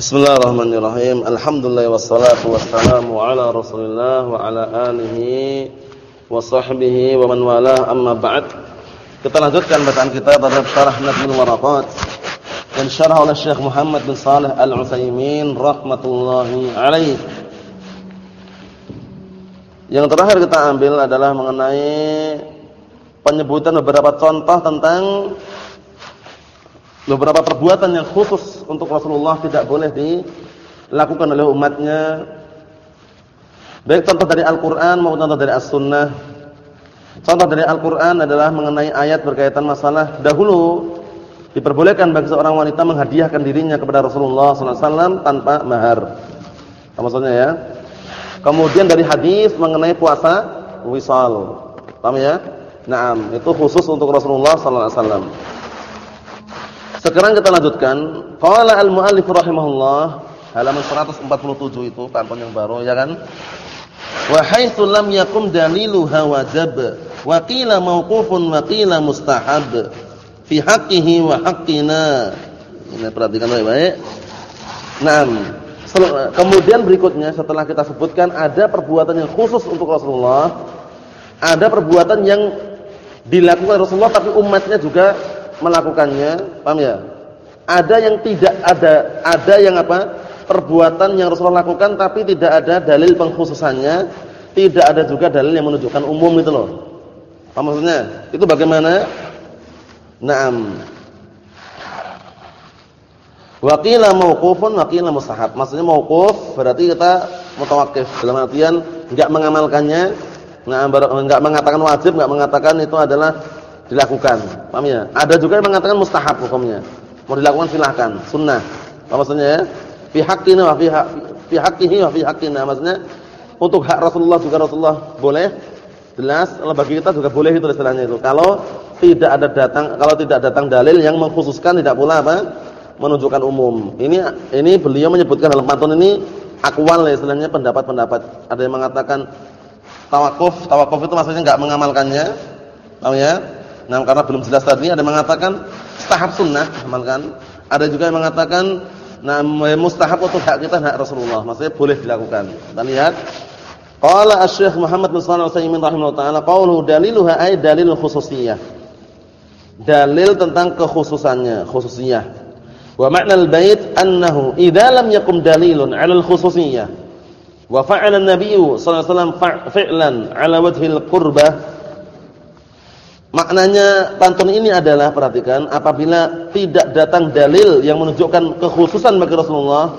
Bismillahirrahmanirrahim. Alhamdulillah wassalatu wassalamu ala Rasulillah wa ala alihi wa sahbihi wa man wala amma ba'd. Kita lanjutkan bacaan kita pada syarah Nadmul Waraqat dan syarah oleh Syekh Muhammad bin Saleh Al-Utsaimin rahmatullahi alaih. Yang terakhir kita ambil adalah mengenai penyebutan beberapa contoh tentang beberapa perbuatan yang khusus untuk Rasulullah tidak boleh dilakukan oleh umatnya. Baik contoh dari Al-Qur'an maupun contoh dari As-Sunnah. Contoh dari Al-Qur'an adalah mengenai ayat berkaitan masalah dahulu diperbolehkan bagi seorang wanita menghadiahkan dirinya kepada Rasulullah SAW tanpa mahar. Maksudnya ya? Kemudian dari hadis mengenai puasa wisal. Paham ya? Naam, itu khusus untuk Rasulullah sallallahu alaihi wasallam. Sekarang kita lanjutkan. Qala al-muallif rahimahullah halaman 147 itu pantun yang baru ya kan? Wa haitsu lam yakum daliluha wajib wa qila mauqufun wa qila mustahab fi haqqihi wa haqqina. Ini perhatikan baik-baik. Naam. Kemudian berikutnya setelah kita sebutkan ada perbuatan yang khusus untuk Rasulullah, ada perbuatan yang dilakukan Rasulullah tapi umatnya juga melakukannya, paham ya? Ada yang tidak ada, ada yang apa? Perbuatan yang Rasulullah lakukan tapi tidak ada dalil pengkhususannya, tidak ada juga dalil yang menunjukkan umum itu loh. Apa maksudnya? Itu bagaimana? Naam. Waqila mauqufun waqila mustahab. Maksudnya mauquf berarti kita mutawakkif dalam artian enggak mengamalkannya, enggak mengatakan wajib, enggak mengatakan itu adalah dilakukan. Paham ya? Ada juga yang mengatakan mustahab hukumnya. Mau dilakukan silahkan, sunnah. Apa maksudnya ya? Fi haqqina wa fi haqqihi wa fi haqqina. Maksudnya untuk hak Rasulullah juga Rasulullah boleh. Jelas, bagi kita juga boleh itu istilahnya itu. Kalau tidak ada datang kalau tidak datang dalil yang mengkhususkan tidak pula apa? menunjukkan umum. Ini ini beliau menyebutkan dalam pantun ini akwal ya istilahnya pendapat-pendapat. Ada yang mengatakan tawakuf, tawakuf itu maksudnya enggak mengamalkannya. Paham ya? Nah, karena belum jelas tadi ada mengatakan mustahab sunnah amalkan. Ada juga yang mengatakan nah mustahab untuk hak kita hak Rasulullah. Maksudnya boleh dilakukan. Kita lihat. Qala Asy-Syaikh Muhammad bin Shalih Al-Utsaimin rahimahullah taala qaulu daliluha ay dalil khususiyah. Dalil tentang kekhususannya, khususiyah. Wa makna al-bait annahu idza lam yakum dalilun 'ala al-khususiyah wa fa'ala an-nabiy sallallahu alaihi wasallam fi'lan 'ala wajhi al-qurbah Maknanya pantun ini adalah perhatikan apabila tidak datang dalil yang menunjukkan kekhususan bagi Rasulullah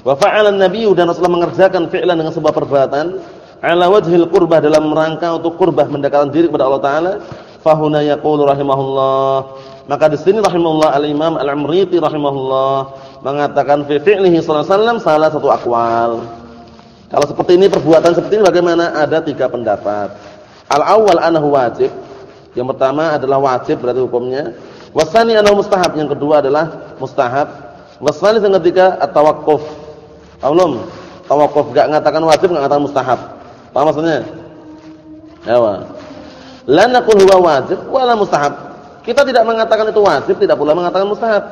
wa fa'ala an-nabiy dan Rasulullah mengerjakan fi'lan dengan sebuah perbuatan ala wajhil qurbah dalam rangka untuk qurbah mendekatkan diri kepada Allah taala fahuna yaqulu rahimahullah. Maka di sini rahimahullah al-Imam Al-Amriti rahimahullah mengatakan fi fi'lihi sallallahu alaihi wasallam salah satu akwal. Kalau seperti ini perbuatan seperti ini bagaimana? Ada tiga pendapat. Al-awwal anahu wajib yang pertama adalah wajib berarti hukumnya. Wasani adalah mustahab. Yang kedua adalah mustahab. Wasani yang ketiga at-tawaqquf. Paham Tawakuf enggak mengatakan wajib, enggak mengatakan mustahab. Paham maksudnya? Ya, La naqul huwa wajib wala mustahab. Kita tidak mengatakan itu wajib, tidak pula mengatakan mustahab.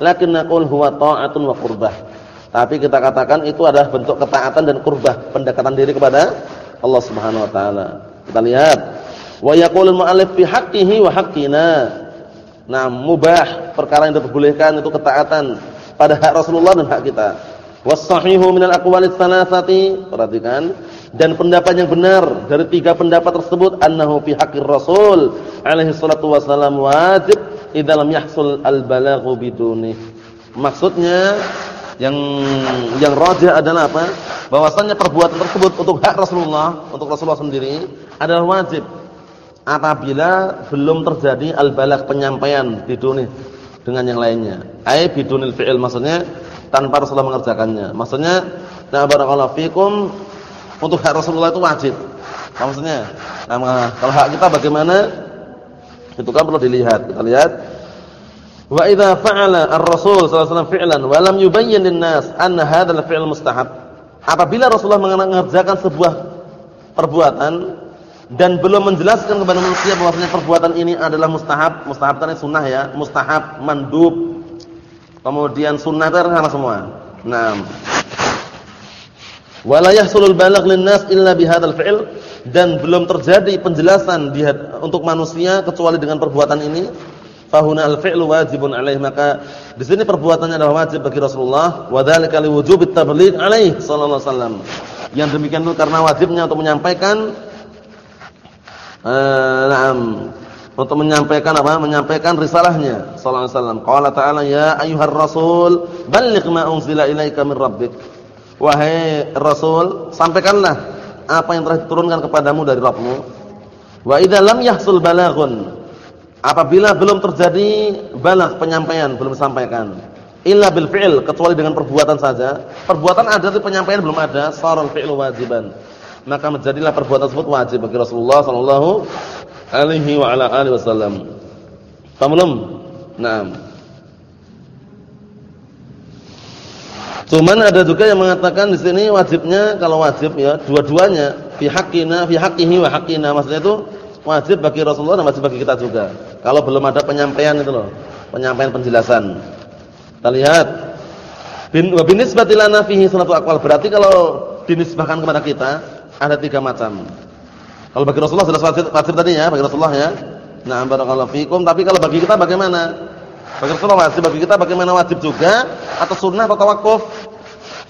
Lakin huwa ta'atun wa qurbah. Tapi kita katakan itu adalah bentuk ketaatan dan kurbah, pendekatan diri kepada Allah Subhanahu wa taala. Kita lihat Wa yaqulul mu'allif fi haqqihi wa haqqina. Nah, mubah perkara yang diperbolehkan itu ketaatan pada hak Rasulullah dan hak kita. Was sahihu minal aqwalis salasati, perhatikan, dan pendapat yang benar dari tiga pendapat tersebut annahu fi haqqir Rasul alaihi salatu wasallam wajib idza lam yahsul al balaghu biduni. Maksudnya yang yang rajih adalah apa? Bahwasannya perbuatan tersebut untuk hak Rasulullah, untuk Rasulullah sendiri adalah wajib apabila belum terjadi al-balagh penyampaian biduni dengan yang lainnya. Ai bidunil fi'il maksudnya tanpa Rasulullah mengerjakannya. Maksudnya na barakallahu fikum untuk hak Rasulullah itu wajib. Maksudnya? Nah, kalau hak kita bagaimana? Itu kan perlu dilihat. Kita lihat. Wa idza fa'ala ar-rasul sallallahu alaihi wasallam fi'lan wa lam yubayyin lin-nas anna hadzal fi'l mustahab. Apabila Rasulullah mengerjakan sebuah perbuatan dan belum menjelaskan kepada manusia bahwasanya perbuatan ini adalah mustahab, mustahab tadi sunnah ya, mustahab, mandub. Kemudian sunnah itu sama semua. Naam. Wala yahsulul balagh linnas illa bihadzal fi'l dan belum terjadi penjelasan untuk manusia kecuali dengan perbuatan ini. Fahuna al-fi'lu wajibun alaih maka di sini perbuatannya adalah wajib bagi Rasulullah wa dzalika liwujubit tabligh alaih sallallahu alaihi wasallam. Yang demikian itu karena wajibnya untuk menyampaikan eh untuk menyampaikan apa? Menyampaikan risalahnya sallallahu alaihi wasallam. Qala ta'ala ya ayyuhar rasul balligh ma unzila ilaika min rabbik. Wahai Rasul, sampaikanlah apa yang telah diturunkan kepadamu dari Rabbmu. Wa idza lam yahsul balaghun. Apabila belum terjadi balagh penyampaian, belum disampaikan. Illa bil fi'l, kecuali dengan perbuatan saja. Perbuatan ada tapi penyampaian belum ada, saral fi'lu wajiban. Maka menjadilah perbuatan tersebut wajib bagi Rasulullah sallallahu alaihi wa ala alihi wasallam. Paham? Naam. Cuman ada juga yang mengatakan di sini wajibnya kalau wajib ya dua-duanya fi haqqina fi haqqihi wa haqqina maksudnya itu wajib bagi Rasulullah dan wajib bagi kita juga. Kalau belum ada penyampaian itu loh, penyampaian penjelasan. Kita lihat bin wa binisbati lana fihi sunnatul aqwal berarti kalau dinisbahkan kepada kita ada tiga macam. Kalau bagi Rasulullah jelas wajib, wajib tadi ya, bagi Rasulullah ya. Nah, barakallahu fikum, tapi kalau bagi kita bagaimana? Bagi Rasulullah wajib, bagi kita bagaimana wajib juga atau sunnah atau tawakuf?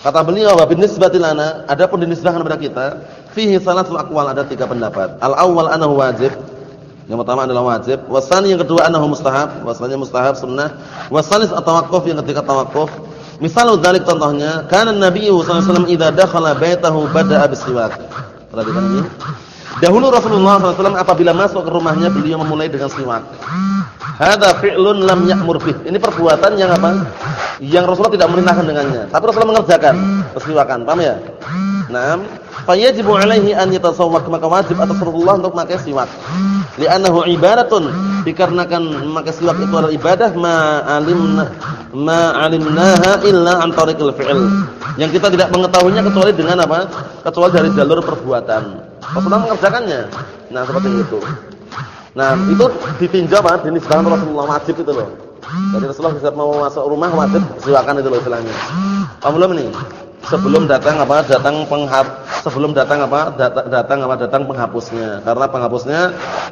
Kata beliau wa binisbati lana, adapun dinisbahkan kepada kita, fihi salatul aqwal ada tiga pendapat. Al awal anahu wajib. Yang pertama adalah wajib, wasani yang kedua anahu mustahab, wasanya mustahab sunnah, wasalis at-tawaqquf yang ketiga tawakuf. Misal dzalik contohnya, kana Nabi sallallahu alaihi wasallam idza dakhala baitahu bada'a bisiwak. Perhatikan ini. Dahulu Rasulullah SAW apabila masuk ke rumahnya beliau memulai dengan siwak. Hada fi'lun lam ya'mur bih. Ini perbuatan yang apa? Yang Rasulullah tidak merintahkan dengannya, tapi Rasulullah mengerjakan persiwakan. Paham ya? Naam. Fayajibu alaihi an yatasawwak maka wajib atas Rasulullah untuk memakai siwak. Li'annahu ibadatun dikarenakan memakai siwak itu adalah ibadah ma alimna ma alimnaha illa an tariqil fi'l. Yang kita tidak mengetahuinya kecuali dengan apa? Kecuali dari jalur perbuatan. Rasulullah mengerjakannya. Nah, seperti itu. Nah, itu ditinjau apa? Dinisbahkan Rasulullah wajib itu loh. Jadi Rasulullah bisa mau masuk rumah wajib silakan itu loh istilahnya. Paham belum nih? Sebelum datang apa? Datang penghap sebelum datang apa? Datang, datang apa? Datang penghapusnya. Karena penghapusnya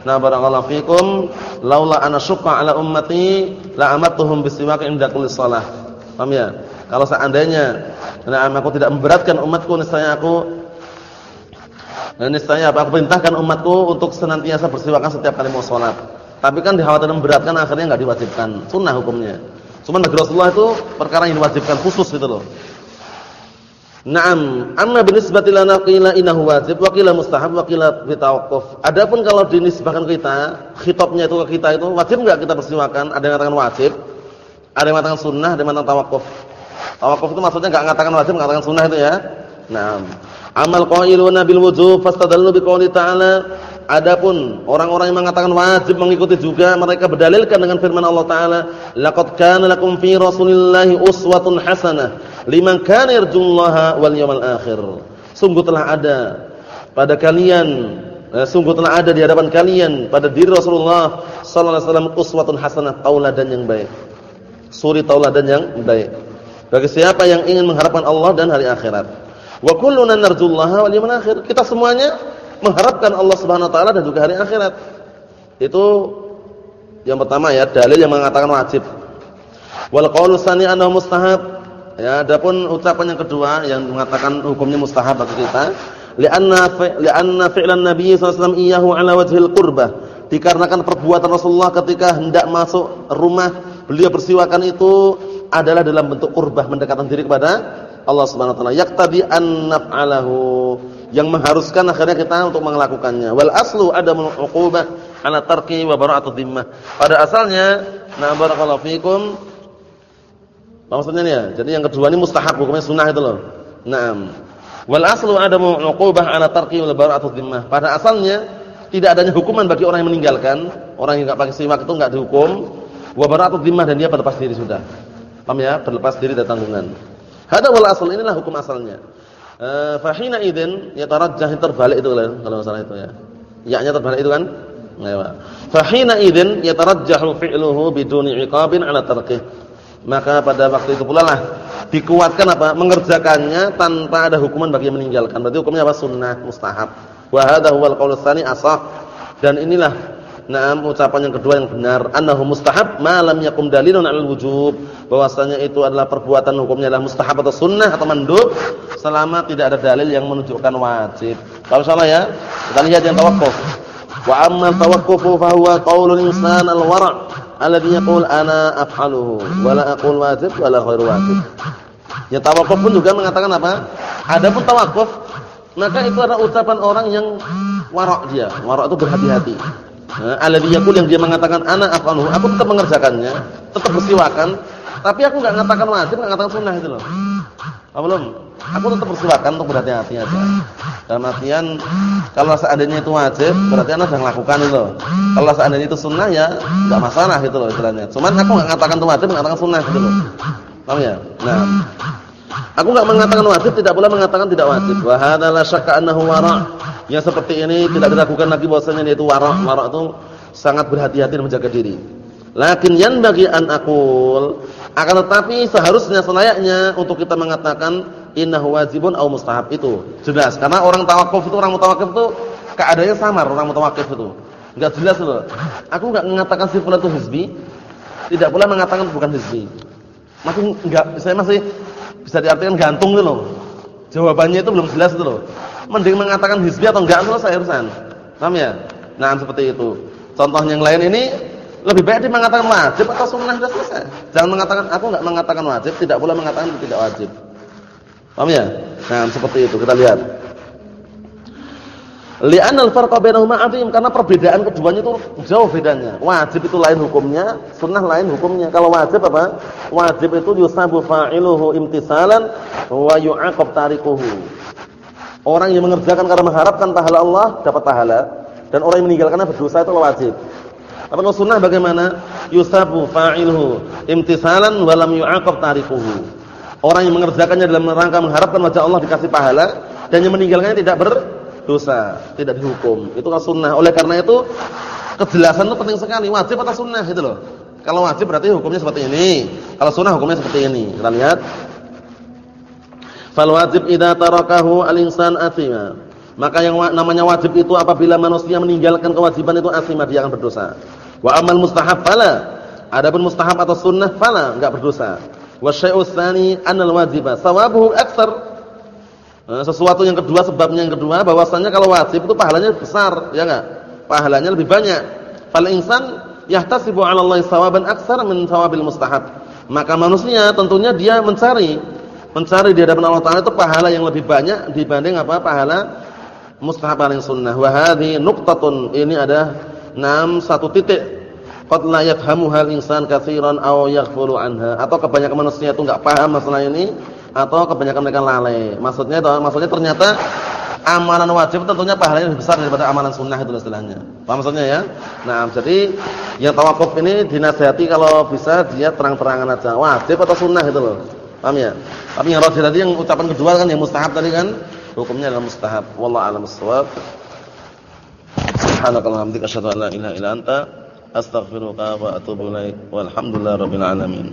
na barakallahu fikum laula ana syukka ala ummati la amatuhum bisiwak inda kulli shalah. Paham ya? Kalau seandainya nah aku tidak memberatkan umatku niscaya aku dan niscaya apa? Aku perintahkan umatku untuk senantiasa bersiwakan setiap kali mau sholat. Tapi kan dikhawatirkan memberatkan akhirnya enggak diwajibkan. Sunnah hukumnya. Cuma bagi Rasulullah itu perkara yang diwajibkan khusus gitu loh. Naam, amma binisbati lana qila innahu wajib wa qila mustahab wa qila bitawaqquf. Adapun kalau dinisbahkan kita, khitabnya itu ke kita itu wajib enggak kita bersiwakan? Ada yang mengatakan wajib, ada yang mengatakan sunnah, ada yang mengatakan tawaqquf. Tawaqquf itu maksudnya enggak mengatakan wajib, mengatakan sunnah itu ya. Naam. Amal qailuna bil wujub fastadallu biqouli ta'ala. Adapun orang-orang yang mengatakan wajib mengikuti juga mereka berdalilkan dengan firman Allah taala, "Laqad kana lakum fi Rasulillahi uswatun hasanah liman kana yarjullaha wal yawmal akhir." Sungguh telah ada pada kalian eh, sungguh telah ada di hadapan kalian pada diri Rasulullah sallallahu alaihi wasallam uswatun hasanah, tauladan yang baik. Suri tauladan yang baik. Bagi siapa yang ingin mengharapkan Allah dan hari akhirat. Wa kulluna narjullaha wal yawmal akhir. Kita semuanya mengharapkan Allah Subhanahu wa taala dan juga hari akhirat. Itu yang pertama ya, dalil yang mengatakan wajib. Wal annahu mustahab. Ya, adapun ucapan yang kedua yang mengatakan hukumnya mustahab bagi kita, li'anna li'anna fi'lan Nabi sallallahu alaihi ala wajhil qurbah. Dikarenakan perbuatan Rasulullah ketika hendak masuk rumah, beliau bersiwakan itu adalah dalam bentuk qurbah mendekatkan diri kepada Allah Subhanahu wa taala. Yaqtadi an naf'alahu. Yang mengharuskan akhirnya kita untuk melakukannya. Wal aslu adamul uqubah ala tarki wa bara'atu dhimmah pada asalnya na barakallahu fikum maksudnya ya jadi yang kedua ini mustahab hukumnya sunnah itu loh na'am wal aslu adamu uqubah ala tarki wa bara'atu dhimmah pada asalnya tidak adanya hukuman bagi orang yang meninggalkan orang yang enggak pakai siwak itu enggak dihukum wa bara'atu dhimmah dan dia berlepas diri sudah paham ya berlepas diri dari tanggungan Hada wal asal inilah hukum asalnya. Eh fahina idzin yatarajjah terbalik itu kalau masalah itu ya. Ya-nya terbalik itu kan? Ayo. Fahina idzin yatarajjahu fi'luhu biduni iqabin ala tarkih. Maka pada waktu itu pula lah dikuatkan apa? Mengerjakannya tanpa ada hukuman bagi yang meninggalkan. Berarti hukumnya apa? Sunnah, mustahab. Wa hadha huwal qaul asah. Dan inilah Nah, ucapan yang kedua yang benar, annahu mustahab ma lam yakum dalilun 'alal wujub. Bahwasanya itu adalah perbuatan hukumnya adalah mustahab atau sunnah atau mandub selama tidak ada dalil yang menunjukkan wajib. Kalau salah ya, kita lihat yang tawakkuf. Wa amma tawakkufu fa huwa qaulul insan al-wara' alladhi yaqul ana af'aluhu wa la aqul wajib wa la ghairu wajib. Ya tawakuf pun juga mengatakan apa? Adapun tawakuf maka itu adalah ucapan orang yang warok dia. Warok itu berhati-hati. Alladhi yaqul yang dia mengatakan ana af'aluhu, aku tetap mengerjakannya, tetap bersiwakan, tapi aku enggak mengatakan wajib, enggak mengatakan sunnah itu loh. Apa belum? Aku tetap bersiwakan untuk berhati-hati aja. Dalam artian kalau seandainya itu wajib, berarti ana sedang lakukan itu. Kalau seandainya itu sunnah ya enggak masalah gitu loh istilahnya. Cuman aku enggak mengatakan itu wajib, mengatakan sunnah gitu loh. Paham ya? Nah, aku enggak mengatakan wajib, tidak pula mengatakan tidak wajib. Wa hadza la syakka wara' Yang seperti ini tidak diragukan lagi bahwasanya itu warak. Warak itu sangat berhati-hati dan menjaga diri. Lakin yang bagi an akul akan tetapi seharusnya selayaknya untuk kita mengatakan innahu wajibun au mustahab. Itu jelas. Karena orang tawakuf itu orang mutawakif itu keadaannya samar orang mutawakif itu. Enggak jelas loh. Aku enggak mengatakan si itu hizbi tidak pula mengatakan bukan hizbi. Masih enggak saya masih bisa diartikan gantung itu loh. Jawabannya itu belum jelas itu loh. Mending mengatakan hizbi atau enggak selesai urusan. Paham ya? Nah, seperti itu. Contoh yang lain ini lebih baik dia mengatakan wajib atau sunnah sudah selesai. Jangan mengatakan aku enggak mengatakan wajib, tidak pula mengatakan tidak wajib. Paham ya? Nah, seperti itu kita lihat. Li'anal farqa bainahuma 'azim karena perbedaan keduanya itu jauh bedanya. Wajib itu lain hukumnya, sunnah lain hukumnya. Kalau wajib apa? Wajib itu yusabu fa'iluhu imtisalan wa yu'aqab tarikuhu. Orang yang mengerjakan karena mengharapkan pahala Allah dapat pahala dan orang yang meninggalkannya berdosa itu wajib. Tapi kalau sunnah bagaimana? Yusabu fa'iluhu imtisalan wa lam yu'aqab tarikuhu. Orang yang mengerjakannya dalam rangka mengharapkan wajah Allah dikasih pahala dan yang meninggalkannya tidak berdosa, tidak dihukum. Itu kan sunnah. Oleh karena itu kejelasan itu penting sekali. Wajib atau sunnah itu loh. Kalau wajib berarti hukumnya seperti ini. Kalau sunnah hukumnya seperti ini. Kita lihat. Fal wajib idza tarakahu al-insan athima. Maka yang namanya wajib itu apabila manusia meninggalkan kewajiban itu athima dia akan berdosa. Wa amal mustahab fala. Adapun mustahab atau sunnah fala enggak berdosa. Wa syai'u tsani anal wajiba sawabuhu aktsar. Nah, sesuatu yang kedua sebabnya yang kedua bahwasanya kalau wajib itu pahalanya besar, ya enggak? Pahalanya lebih banyak. Fal insan yahtasibu 'ala Allah sawaban aktsar min sawabil mustahab. Maka manusia tentunya dia mencari mencari di hadapan Allah Taala itu pahala yang lebih banyak dibanding apa pahala mustahab yang sunnah. Wa hadhi nuqtatun ini ada enam satu titik qad la yafhamu hal insan katsiran aw yaghfulu anha atau kebanyakan manusia itu enggak paham masalah ini atau kebanyakan mereka lalai. Maksudnya maksudnya ternyata amalan wajib tentunya pahalanya lebih besar daripada amalan sunnah itu istilahnya. Paham maksudnya ya? Nah, jadi yang tawakuf ini dinasihati kalau bisa dia terang-terangan aja. Wajib atau sunnah itu loh. Paham ya? Tapi yang rajih tadi yang ucapan kedua kan yang mustahab tadi kan hukumnya adalah mustahab. Wallahu a'lam bissawab. Subhanakallahumma wa bihamdika asyhadu an la ilaha illa anta astaghfiruka wa atubu ilaik. Walhamdulillahirabbil alamin.